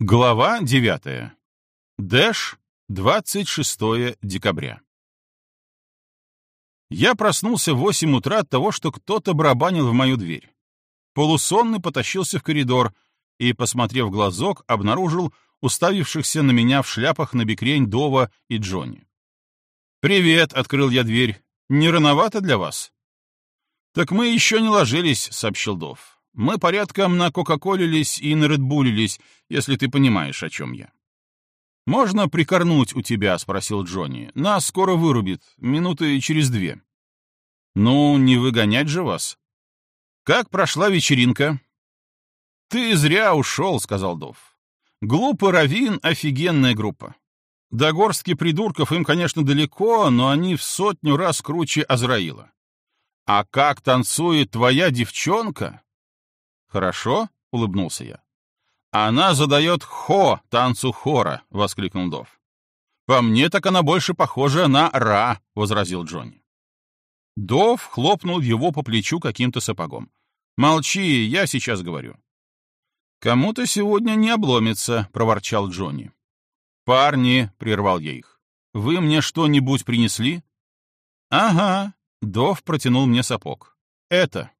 Глава 9. Дэш, 26 декабря. Я проснулся в 8 утра от того, что кто-то барабанил в мою дверь. Полусонный потащился в коридор и, посмотрев в глазок, обнаружил уставившихся на меня в шляпах на бекрень Дова и Джонни. «Привет!» — открыл я дверь. «Не рановато для вас?» «Так мы еще не ложились», — сообщил Дов. Мы порядком на Кока-Колились и на Редбулились, если ты понимаешь, о чем я. «Можно прикорнуть у тебя?» — спросил Джонни. «Нас скоро вырубит, минуты через две». «Ну, не выгонять же вас». «Как прошла вечеринка?» «Ты зря ушел», — сказал Дов. «Глупый Равин — офигенная группа. До горстки придурков им, конечно, далеко, но они в сотню раз круче Азраила. А как танцует твоя девчонка? «Хорошо», — улыбнулся я. «Она задает хо танцу хора», — воскликнул Дов. «По мне так она больше похожа на ра», — возразил Джонни. Дов хлопнул его по плечу каким-то сапогом. «Молчи, я сейчас говорю». «Кому-то сегодня не обломится», — проворчал Джонни. «Парни», — прервал я их, — «вы мне что-нибудь принесли?» «Ага», — Дов протянул мне сапог. «Это».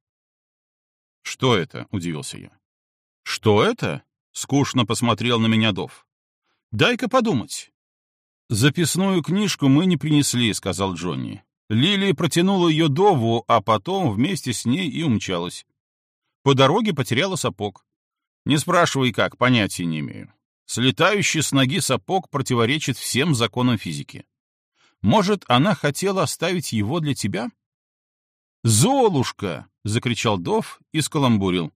«Что это?» — удивился я. «Что это?» — скучно посмотрел на меня Дов. «Дай-ка подумать». «Записную книжку мы не принесли», — сказал Джонни. Лили протянула ее Дову, а потом вместе с ней и умчалась. По дороге потеряла сапог. Не спрашивай как, понятия не имею. Слетающий с ноги сапог противоречит всем законам физики. Может, она хотела оставить его для тебя? «Золушка!» — закричал Дов и скаламбурил.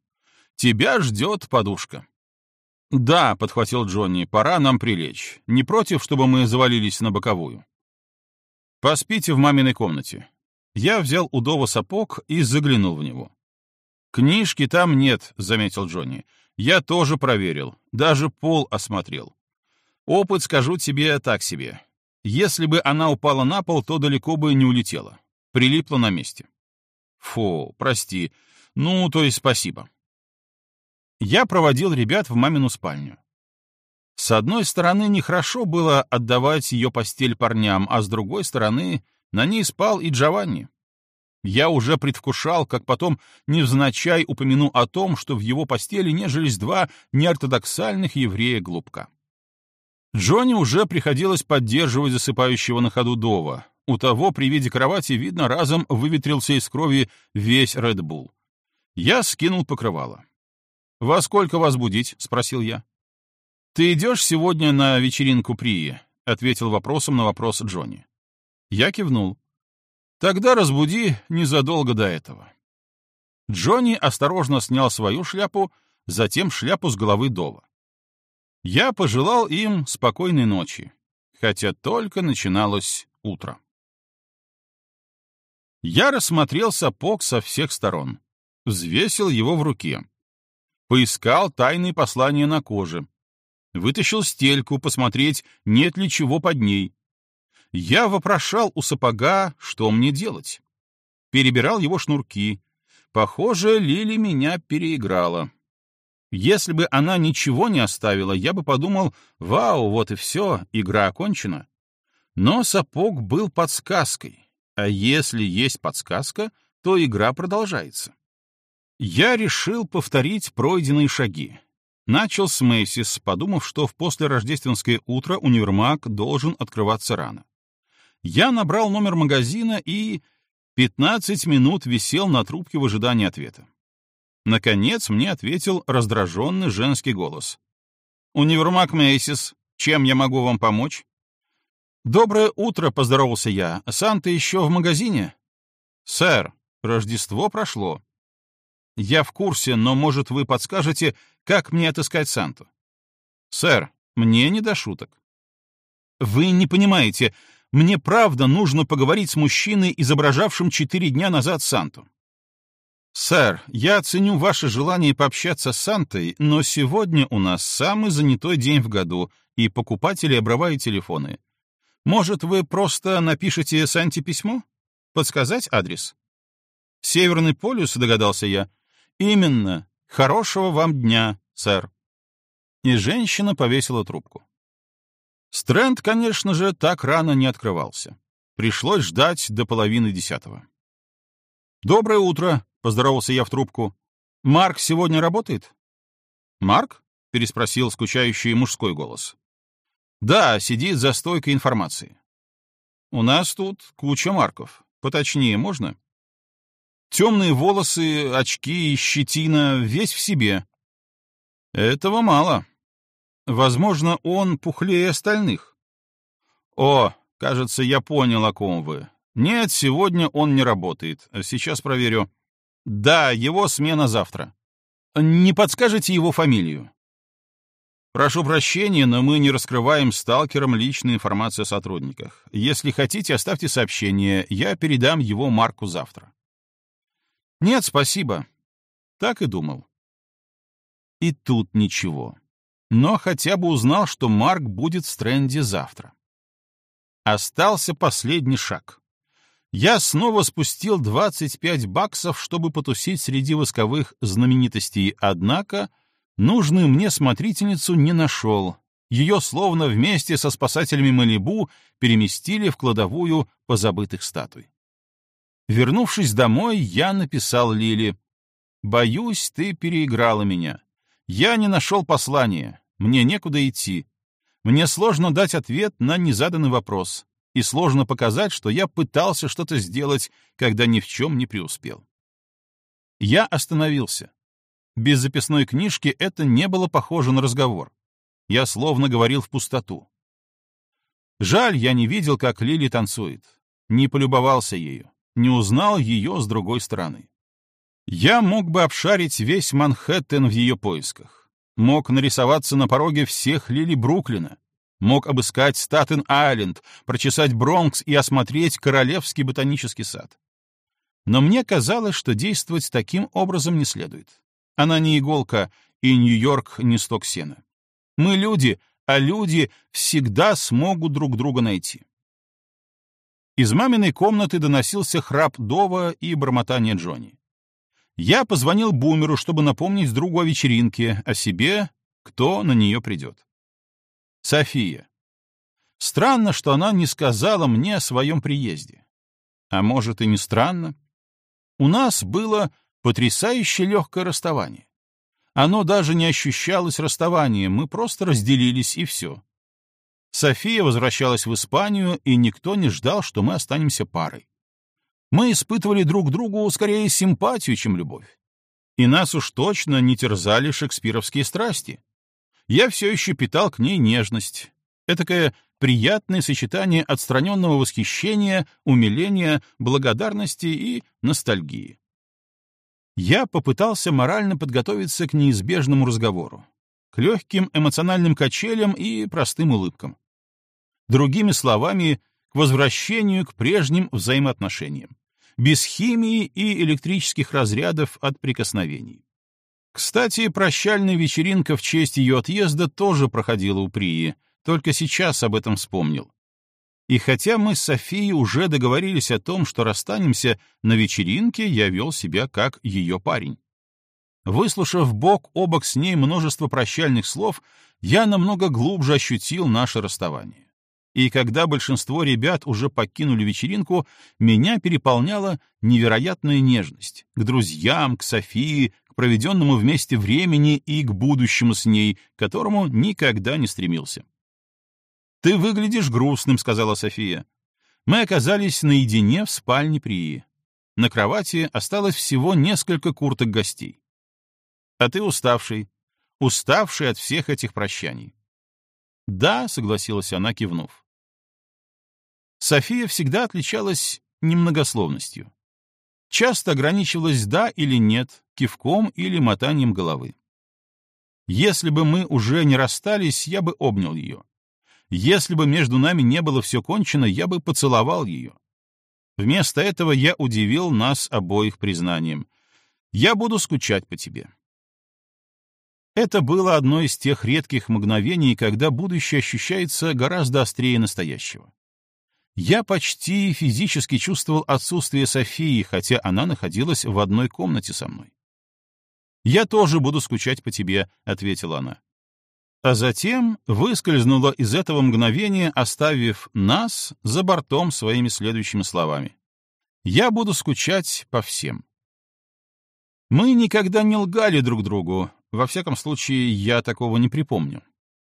«Тебя ждет подушка». «Да», — подхватил Джонни, — «пора нам прилечь. Не против, чтобы мы завалились на боковую?» «Поспите в маминой комнате». Я взял у Дова сапог и заглянул в него. «Книжки там нет», — заметил Джонни. «Я тоже проверил, даже пол осмотрел. Опыт, скажу тебе, так себе. Если бы она упала на пол, то далеко бы не улетела. Прилипла на месте». Фу, прости. Ну, то есть спасибо. Я проводил ребят в мамину спальню. С одной стороны, нехорошо было отдавать ее постель парням, а с другой стороны, на ней спал и Джованни. Я уже предвкушал, как потом невзначай упомяну о том, что в его постели нежились два неортодоксальных еврея-глупка. Джонни уже приходилось поддерживать засыпающего на ходу Дова, у того при виде кровати, видно, разом выветрился из крови весь Редбул. Я скинул покрывало. «Во сколько вас будить?» — спросил я. «Ты идешь сегодня на вечеринку Прии?» — ответил вопросом на вопрос Джонни. Я кивнул. «Тогда разбуди незадолго до этого». Джонни осторожно снял свою шляпу, затем шляпу с головы Дова. Я пожелал им спокойной ночи, хотя только начиналось утро. Я рассмотрел сапог со всех сторон, взвесил его в руке, поискал тайные послания на коже, вытащил стельку посмотреть, нет ли чего под ней. Я вопрошал у сапога, что мне делать. Перебирал его шнурки. Похоже, Лили меня переиграла. Если бы она ничего не оставила, я бы подумал, вау, вот и все, игра окончена. Но сапог был подсказкой. А если есть подсказка, то игра продолжается. Я решил повторить пройденные шаги. Начал с Мэйсис, подумав, что в послерождественское утро универмаг должен открываться рано. Я набрал номер магазина и 15 минут висел на трубке в ожидании ответа. Наконец мне ответил раздраженный женский голос. «Универмаг Мэйсис, чем я могу вам помочь?» «Доброе утро», — поздоровался я. «Санта еще в магазине?» «Сэр, Рождество прошло». «Я в курсе, но, может, вы подскажете, как мне отыскать Санту?» «Сэр, мне не до шуток». «Вы не понимаете, мне правда нужно поговорить с мужчиной, изображавшим четыре дня назад Санту». «Сэр, я ценю ваше желание пообщаться с Сантой, но сегодня у нас самый занятой день в году, и покупатели обрывают телефоны. Может, вы просто напишете Санте письмо? Подсказать адрес? Северный полюс, догадался я. Именно. Хорошего вам дня, сэр. И женщина повесила трубку. Стрэнд, конечно же, так рано не открывался. Пришлось ждать до половины десятого. «Доброе утро», — поздоровался я в трубку. «Марк сегодня работает?» «Марк?» — переспросил скучающий мужской голос. «Да, сидит за стойкой информации». «У нас тут куча марков. Поточнее можно?» «Темные волосы, очки, щетина, весь в себе». «Этого мало. Возможно, он пухлее остальных». «О, кажется, я понял, о ком вы. Нет, сегодня он не работает. Сейчас проверю. Да, его смена завтра. Не подскажете его фамилию? Прошу прощения, но мы не раскрываем сталкерам личную информацию о сотрудниках. Если хотите, оставьте сообщение, я передам его Марку завтра. Нет, спасибо. Так и думал. И тут ничего. Но хотя бы узнал, что Марк будет в стренде завтра. Остался последний шаг. Я снова спустил 25 баксов, чтобы потусить среди восковых знаменитостей, однако нужную мне смотрительницу не нашел. Ее словно вместе со спасателями Малибу переместили в кладовую позабытых статуй. Вернувшись домой, я написал Лили. «Боюсь, ты переиграла меня. Я не нашел послания. Мне некуда идти. Мне сложно дать ответ на незаданный вопрос и сложно показать, что я пытался что-то сделать, когда ни в чем не преуспел. Я остановился. Без записной книжки это не было похоже на разговор. Я словно говорил в пустоту. Жаль, я не видел, как Лили танцует, не полюбовался ею, не узнал ее с другой стороны. Я мог бы обшарить весь Манхэттен в ее поисках, мог нарисоваться на пороге всех Лили Бруклина, Мог обыскать Статен-Айленд, прочесать Бронкс и осмотреть Королевский ботанический сад. Но мне казалось, что действовать таким образом не следует. Она не иголка, и Нью-Йорк не сток сена. Мы люди, а люди всегда смогут друг друга найти. Из маминой комнаты доносился храп Дова и бормотание Джонни. Я позвонил Бумеру, чтобы напомнить другу о вечеринке, о себе, кто на нее придет. София. Странно, что она не сказала мне о своем приезде. А может, и не странно. У нас было потрясающе легкое расставание. Оно даже не ощущалось расставанием, мы просто разделились, и все. София возвращалась в Испанию, и никто не ждал, что мы останемся парой. Мы испытывали друг другу скорее симпатию, чем любовь. И нас уж точно не терзали шекспировские страсти я все еще питал к ней нежность. Этакое приятное сочетание отстраненного восхищения, умиления, благодарности и ностальгии. Я попытался морально подготовиться к неизбежному разговору, к легким эмоциональным качелям и простым улыбкам. Другими словами, к возвращению к прежним взаимоотношениям, без химии и электрических разрядов от прикосновений. Кстати, прощальная вечеринка в честь ее отъезда тоже проходила у Прии, только сейчас об этом вспомнил. И хотя мы с Софией уже договорились о том, что расстанемся, на вечеринке я вел себя как ее парень. Выслушав бок о бок с ней множество прощальных слов, я намного глубже ощутил наше расставание. И когда большинство ребят уже покинули вечеринку, меня переполняла невероятная нежность к друзьям, к Софии, к проведенному вместе времени и к будущему с ней, к которому никогда не стремился. «Ты выглядишь грустным», — сказала София. Мы оказались наедине в спальне Прии. На кровати осталось всего несколько курток гостей. «А ты уставший, уставший от всех этих прощаний». «Да», — согласилась она, кивнув. София всегда отличалась немногословностью часто ограничивалась «да» или «нет», кивком или мотанием головы. Если бы мы уже не расстались, я бы обнял ее. Если бы между нами не было все кончено, я бы поцеловал ее. Вместо этого я удивил нас обоих признанием. «Я буду скучать по тебе». Это было одно из тех редких мгновений, когда будущее ощущается гораздо острее настоящего. Я почти физически чувствовал отсутствие Софии, хотя она находилась в одной комнате со мной. «Я тоже буду скучать по тебе», — ответила она. А затем выскользнула из этого мгновения, оставив нас за бортом своими следующими словами. «Я буду скучать по всем». Мы никогда не лгали друг другу, во всяком случае, я такого не припомню.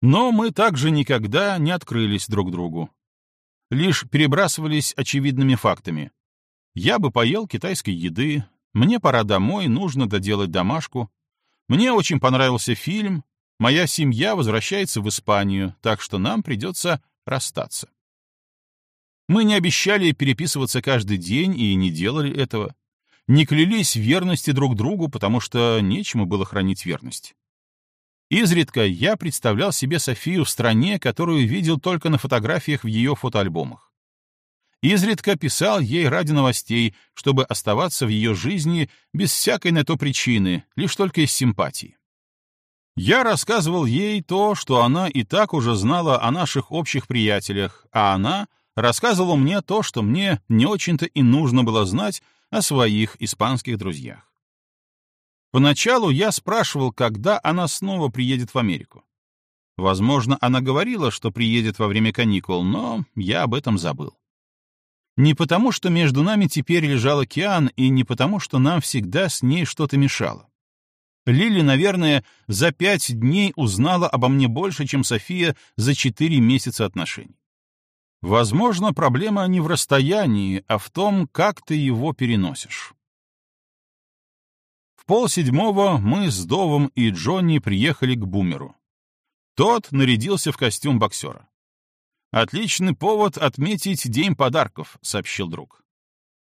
Но мы также никогда не открылись друг другу. Лишь перебрасывались очевидными фактами. Я бы поел китайской еды, мне пора домой, нужно доделать домашку. Мне очень понравился фильм, моя семья возвращается в Испанию, так что нам придется расстаться. Мы не обещали переписываться каждый день и не делали этого. Не клялись верности друг другу, потому что нечему было хранить верность. Изредка я представлял себе Софию в стране, которую видел только на фотографиях в ее фотоальбомах. Изредка писал ей ради новостей, чтобы оставаться в ее жизни без всякой на то причины, лишь только из симпатии. Я рассказывал ей то, что она и так уже знала о наших общих приятелях, а она рассказывала мне то, что мне не очень-то и нужно было знать о своих испанских друзьях. Поначалу я спрашивал, когда она снова приедет в Америку. Возможно, она говорила, что приедет во время каникул, но я об этом забыл. Не потому, что между нами теперь лежал океан, и не потому, что нам всегда с ней что-то мешало. Лили, наверное, за пять дней узнала обо мне больше, чем София за четыре месяца отношений. Возможно, проблема не в расстоянии, а в том, как ты его переносишь. В полседьмого мы с Довом и Джонни приехали к Бумеру. Тот нарядился в костюм боксера. «Отличный повод отметить День подарков», — сообщил друг.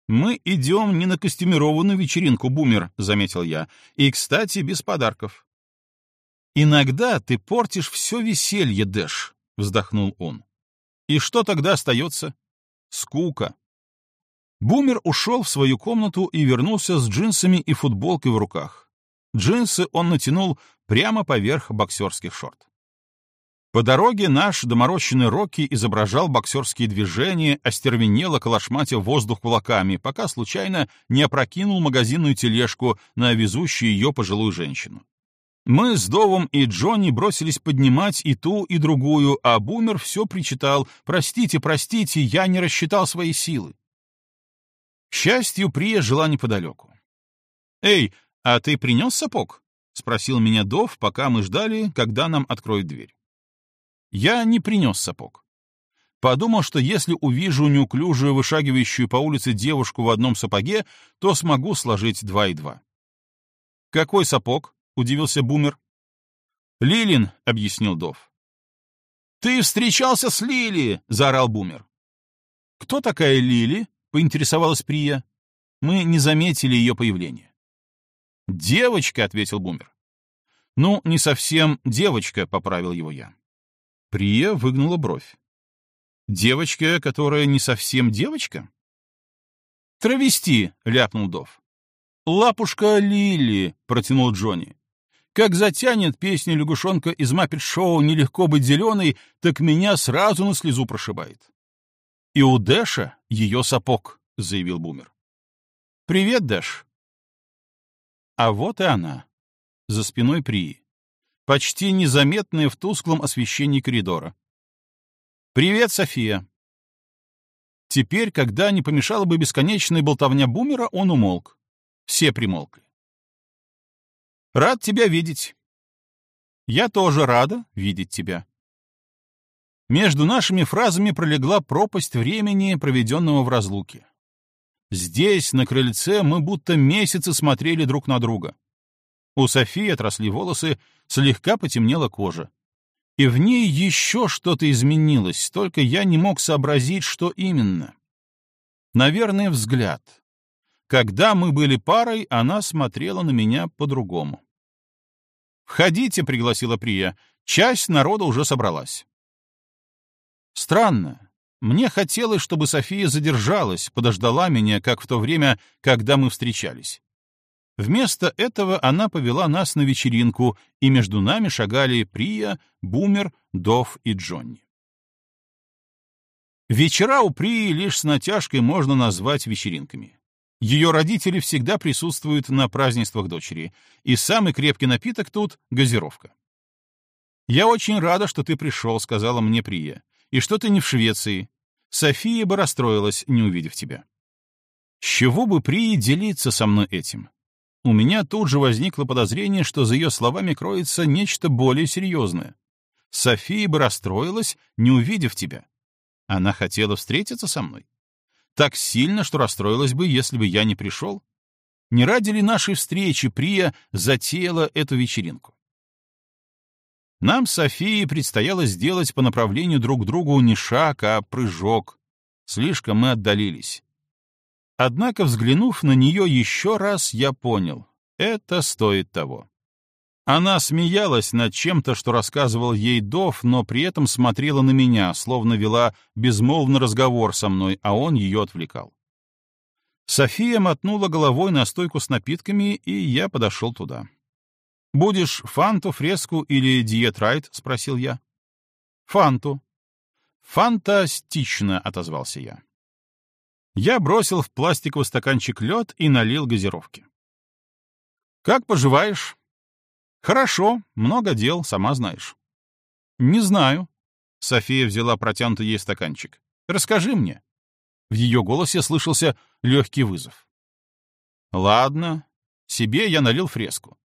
«Мы идем не на костюмированную вечеринку, Бумер», — заметил я. «И, кстати, без подарков». «Иногда ты портишь все веселье, Дэш», — вздохнул он. «И что тогда остается?» «Скука». Бумер ушел в свою комнату и вернулся с джинсами и футболкой в руках. Джинсы он натянул прямо поверх боксерских шорт. По дороге наш доморощенный Рокки изображал боксерские движения, остервенело калашматя воздух кулаками, пока случайно не опрокинул магазинную тележку на везущую ее пожилую женщину. Мы с Довом и Джонни бросились поднимать и ту, и другую, а Бумер все причитал «Простите, простите, я не рассчитал свои силы». К счастью, Прия жила неподалеку. «Эй, а ты принес сапог?» — спросил меня Дов, пока мы ждали, когда нам откроют дверь. Я не принес сапог. Подумал, что если увижу неуклюжую, вышагивающую по улице девушку в одном сапоге, то смогу сложить два и два. «Какой сапог?» — удивился Бумер. «Лилин», — объяснил Дов. «Ты встречался с Лили!» — заорал Бумер. «Кто такая Лили?» — поинтересовалась Прия. Мы не заметили ее появления. «Девочка», — ответил Бумер. «Ну, не совсем девочка», — поправил его я. Прия выгнула бровь. «Девочка, которая не совсем девочка?» «Травести», — ляпнул Дов. «Лапушка Лили», — протянул Джонни. «Как затянет песня лягушонка из Маппет-шоу «Нелегко быть зеленой», так меня сразу на слезу прошибает». «И у Дэша ее сапог», — заявил Бумер. «Привет, Дэш». А вот и она, за спиной Прии почти незаметная в тусклом освещении коридора. «Привет, София!» Теперь, когда не помешала бы бесконечная болтовня бумера, он умолк. Все примолкли. «Рад тебя видеть». «Я тоже рада видеть тебя». Между нашими фразами пролегла пропасть времени, проведенного в разлуке. Здесь, на крыльце, мы будто месяцы смотрели друг на друга. У Софии отросли волосы, слегка потемнела кожа. И в ней еще что-то изменилось, только я не мог сообразить, что именно. Наверное, взгляд. Когда мы были парой, она смотрела на меня по-другому. «Входите», — пригласила Прия. «Часть народа уже собралась». Странно. Мне хотелось, чтобы София задержалась, подождала меня, как в то время, когда мы встречались. Вместо этого она повела нас на вечеринку, и между нами шагали Прия, Бумер, Дов и Джонни. Вечера у Прии лишь с натяжкой можно назвать вечеринками. Ее родители всегда присутствуют на празднествах дочери, и самый крепкий напиток тут — газировка. «Я очень рада, что ты пришел», — сказала мне Прия, «и что ты не в Швеции. София бы расстроилась, не увидев тебя». С чего бы Прии делиться со мной этим? У меня тут же возникло подозрение, что за ее словами кроется нечто более серьезное. София бы расстроилась, не увидев тебя. Она хотела встретиться со мной. Так сильно, что расстроилась бы, если бы я не пришел. Не ради ли нашей встречи Прия затеяла эту вечеринку? Нам с Софией предстояло сделать по направлению друг к другу не шаг, а прыжок. Слишком мы отдалились. Однако, взглянув на нее еще раз, я понял — это стоит того. Она смеялась над чем-то, что рассказывал ей Дов, но при этом смотрела на меня, словно вела безмолвный разговор со мной, а он ее отвлекал. София мотнула головой на стойку с напитками, и я подошел туда. «Будешь фанту, фреску или диетрайт?» — спросил я. «Фанту». «Фантастично!» — отозвался я. Я бросил в пластиковый стаканчик лед и налил газировки. «Как поживаешь?» «Хорошо, много дел, сама знаешь». «Не знаю». София взяла протянутый ей стаканчик. «Расскажи мне». В ее голосе слышался легкий вызов. «Ладно. Себе я налил фреску.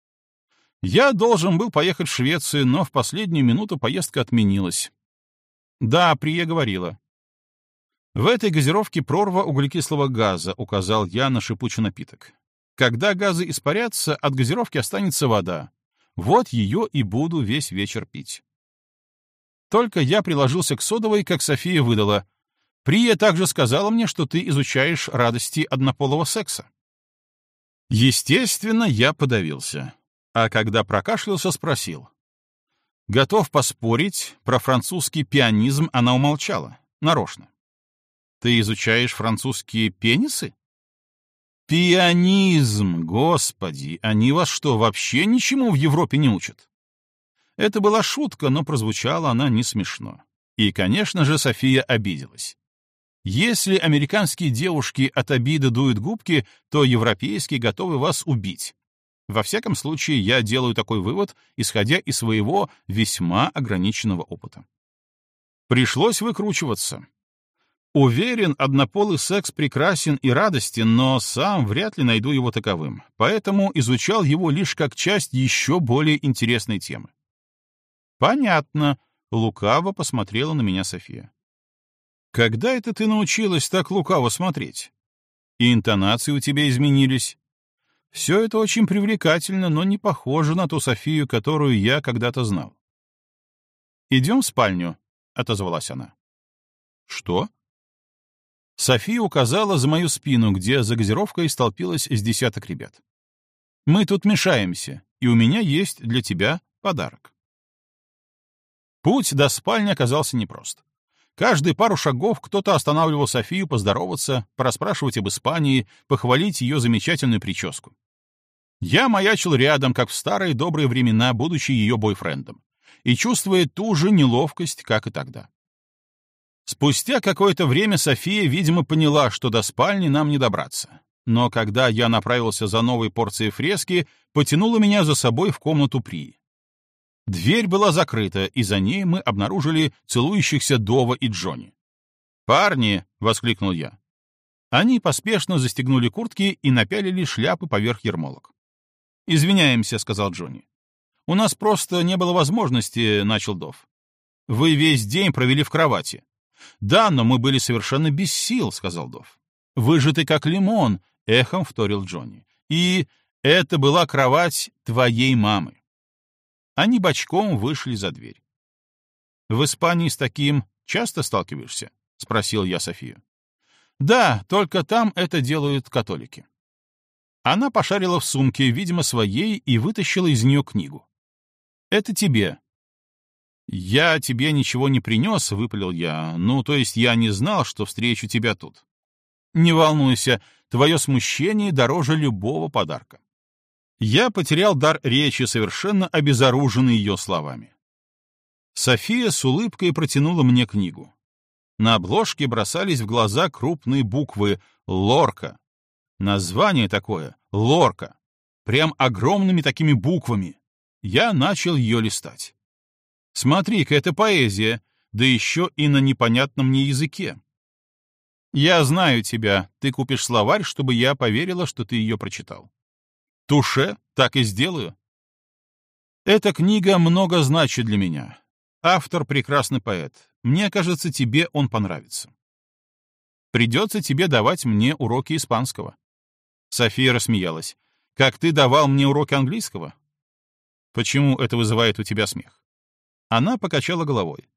Я должен был поехать в Швецию, но в последнюю минуту поездка отменилась. Да, Прия говорила. В этой газировке прорва углекислого газа, указал я на шипучий напиток. Когда газы испарятся, от газировки останется вода. Вот ее и буду весь вечер пить. Только я приложился к содовой, как София выдала. Прия также сказала мне, что ты изучаешь радости однополого секса. Естественно, я подавился. А когда прокашлялся, спросил. Готов поспорить, про французский пианизм она умолчала. Нарочно. Ты изучаешь французские пенисы? Пианизм, господи, они вас что, вообще ничему в Европе не учат? Это была шутка, но прозвучала она не смешно. И, конечно же, София обиделась. Если американские девушки от обиды дуют губки, то европейские готовы вас убить. Во всяком случае, я делаю такой вывод, исходя из своего весьма ограниченного опыта. Пришлось выкручиваться. Уверен, однополый секс прекрасен и радостен, но сам вряд ли найду его таковым, поэтому изучал его лишь как часть еще более интересной темы. «Понятно», — лукаво посмотрела на меня София. «Когда это ты научилась так лукаво смотреть? И интонации у тебя изменились. Все это очень привлекательно, но не похоже на ту Софию, которую я когда-то знал». «Идем в спальню», — отозвалась она. «Что?» София указала за мою спину, где за газировкой столпилось с десяток ребят. «Мы тут мешаемся, и у меня есть для тебя подарок». Путь до спальни оказался непрост. Каждые пару шагов кто-то останавливал Софию поздороваться, пораспрашивать об Испании, похвалить ее замечательную прическу. Я маячил рядом, как в старые добрые времена, будучи ее бойфрендом, и чувствуя ту же неловкость, как и тогда. Спустя какое-то время София, видимо, поняла, что до спальни нам не добраться. Но когда я направился за новой порцией фрески, потянула меня за собой в комнату При. Дверь была закрыта, и за ней мы обнаружили целующихся Дова и Джонни. «Парни!» — воскликнул я. Они поспешно застегнули куртки и напялили шляпы поверх ермолок. «Извиняемся», — сказал Джонни. «У нас просто не было возможности», — начал Дов. «Вы весь день провели в кровати. «Да, но мы были совершенно без сил», — сказал Дов. «Выжатый как лимон», — эхом вторил Джонни. «И это была кровать твоей мамы». Они бочком вышли за дверь. «В Испании с таким часто сталкиваешься?» — спросил я Софию. «Да, только там это делают католики». Она пошарила в сумке, видимо, своей, и вытащила из нее книгу. «Это тебе», «Я тебе ничего не принес», — выпалил я. «Ну, то есть я не знал, что встречу тебя тут». «Не волнуйся, твое смущение дороже любого подарка». Я потерял дар речи, совершенно обезоруженный ее словами. София с улыбкой протянула мне книгу. На обложке бросались в глаза крупные буквы «Лорка». Название такое — «Лорка». Прям огромными такими буквами. Я начал ее листать. Смотри-ка, это поэзия, да еще и на непонятном мне языке. Я знаю тебя, ты купишь словарь, чтобы я поверила, что ты ее прочитал. Туше, так и сделаю. Эта книга много значит для меня. Автор — прекрасный поэт. Мне кажется, тебе он понравится. Придется тебе давать мне уроки испанского. София рассмеялась. Как ты давал мне уроки английского? Почему это вызывает у тебя смех? Она покачала головой.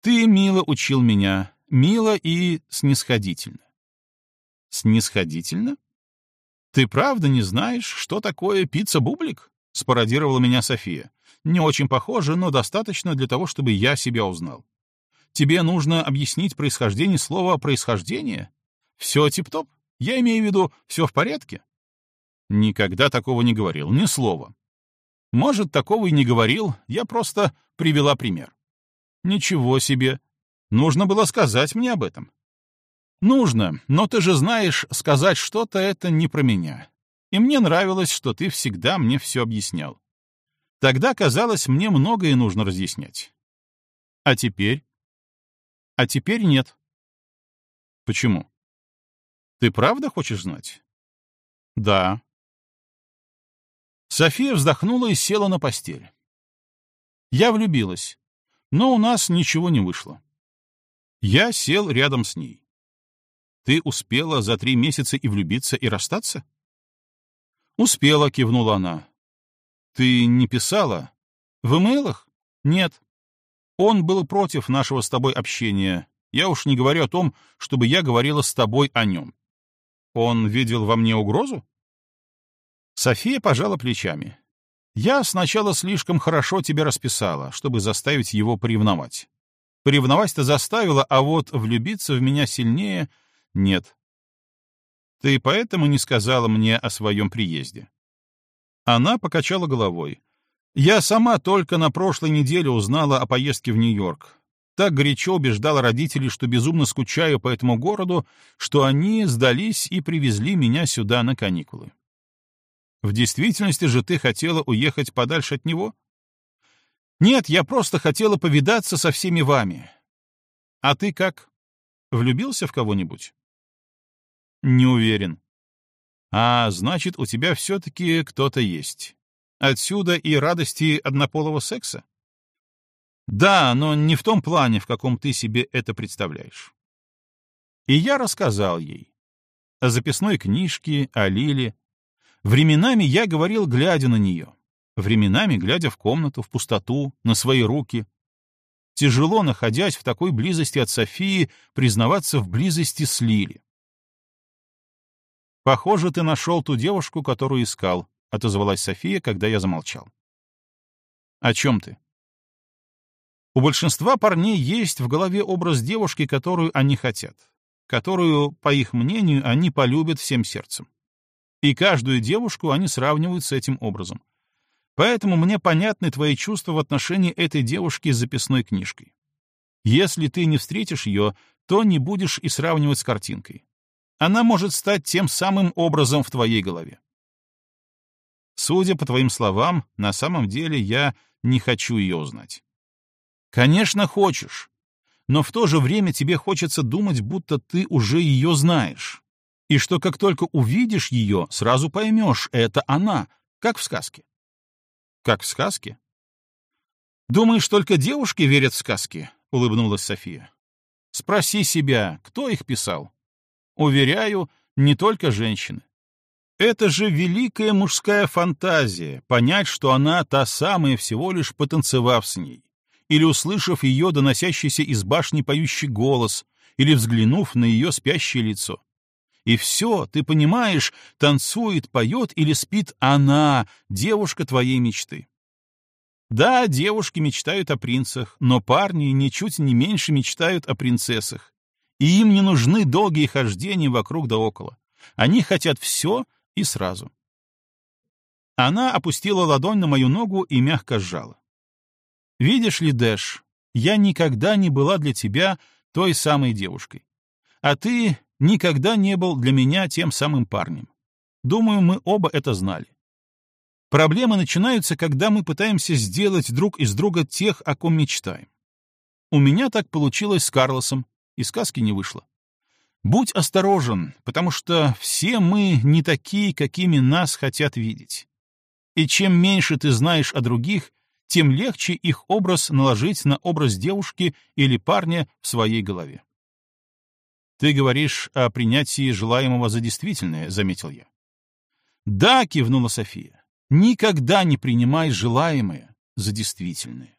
Ты мило учил меня, мило и снисходительно. Снисходительно? Ты правда не знаешь, что такое пицца-бублик? Спародировала меня София. Не очень похоже, но достаточно для того, чтобы я себя узнал. Тебе нужно объяснить происхождение слова «происхождение»? Все тип-топ? Я имею в виду, все в порядке? Никогда такого не говорил, ни слова. Может, такого и не говорил, я просто привела пример. Ничего себе. Нужно было сказать мне об этом. Нужно, но ты же знаешь, сказать что-то — это не про меня. И мне нравилось, что ты всегда мне все объяснял. Тогда казалось, мне многое нужно разъяснять. А теперь? А теперь нет. Почему? Ты правда хочешь знать? Да. София вздохнула и села на постель. Я влюбилась, но у нас ничего не вышло. Я сел рядом с ней. Ты успела за три месяца и влюбиться, и расстаться? Успела, кивнула она. Ты не писала? В имейлах? Нет. Он был против нашего с тобой общения. Я уж не говорю о том, чтобы я говорила с тобой о нем. Он видел во мне угрозу? София пожала плечами. Я сначала слишком хорошо тебя расписала, чтобы заставить его поревновать. Поревновать-то заставила, а вот влюбиться в меня сильнее — нет. Ты поэтому не сказала мне о своем приезде? Она покачала головой. Я сама только на прошлой неделе узнала о поездке в Нью-Йорк. Так горячо убеждала родителей, что безумно скучаю по этому городу, что они сдались и привезли меня сюда на каникулы. В действительности же ты хотела уехать подальше от него? Нет, я просто хотела повидаться со всеми вами. А ты как? Влюбился в кого-нибудь? Не уверен. А, значит, у тебя все-таки кто-то есть. Отсюда и радости однополого секса? Да, но не в том плане, в каком ты себе это представляешь. И я рассказал ей. О записной книжке, о Лиле. Временами я говорил, глядя на нее. Временами глядя в комнату, в пустоту, на свои руки. Тяжело, находясь в такой близости от Софии, признаваться в близости с Лили. «Похоже, ты нашел ту девушку, которую искал», — отозвалась София, когда я замолчал. «О чем ты?» У большинства парней есть в голове образ девушки, которую они хотят, которую, по их мнению, они полюбят всем сердцем. И каждую девушку они сравнивают с этим образом. Поэтому мне понятны твои чувства в отношении этой девушки с записной книжкой. Если ты не встретишь ее, то не будешь и сравнивать с картинкой. Она может стать тем самым образом в твоей голове. Судя по твоим словам, на самом деле я не хочу ее узнать. Конечно, хочешь. Но в то же время тебе хочется думать, будто ты уже ее знаешь. И что как только увидишь ее, сразу поймешь, это она, как в сказке. Как в сказке? Думаешь, только девушки верят в сказки? Улыбнулась София. Спроси себя, кто их писал? Уверяю, не только женщины. Это же великая мужская фантазия, понять, что она та самая, всего лишь потанцевав с ней или услышав ее доносящийся из башни поющий голос, или взглянув на ее спящее лицо. И все, ты понимаешь, танцует, поет или спит она, девушка твоей мечты. Да, девушки мечтают о принцах, но парни ничуть не меньше мечтают о принцессах. И им не нужны долгие хождения вокруг да около. Они хотят все и сразу. Она опустила ладонь на мою ногу и мягко сжала. Видишь ли, Дэш, я никогда не была для тебя той самой девушкой. А ты никогда не был для меня тем самым парнем. Думаю, мы оба это знали. Проблемы начинаются, когда мы пытаемся сделать друг из друга тех, о ком мечтаем. У меня так получилось с Карлосом, и сказки не вышло. Будь осторожен, потому что все мы не такие, какими нас хотят видеть. И чем меньше ты знаешь о других, тем легче их образ наложить на образ девушки или парня в своей голове. «Ты говоришь о принятии желаемого за действительное», — заметил я. «Да», — кивнула София, — «никогда не принимай желаемое за действительное».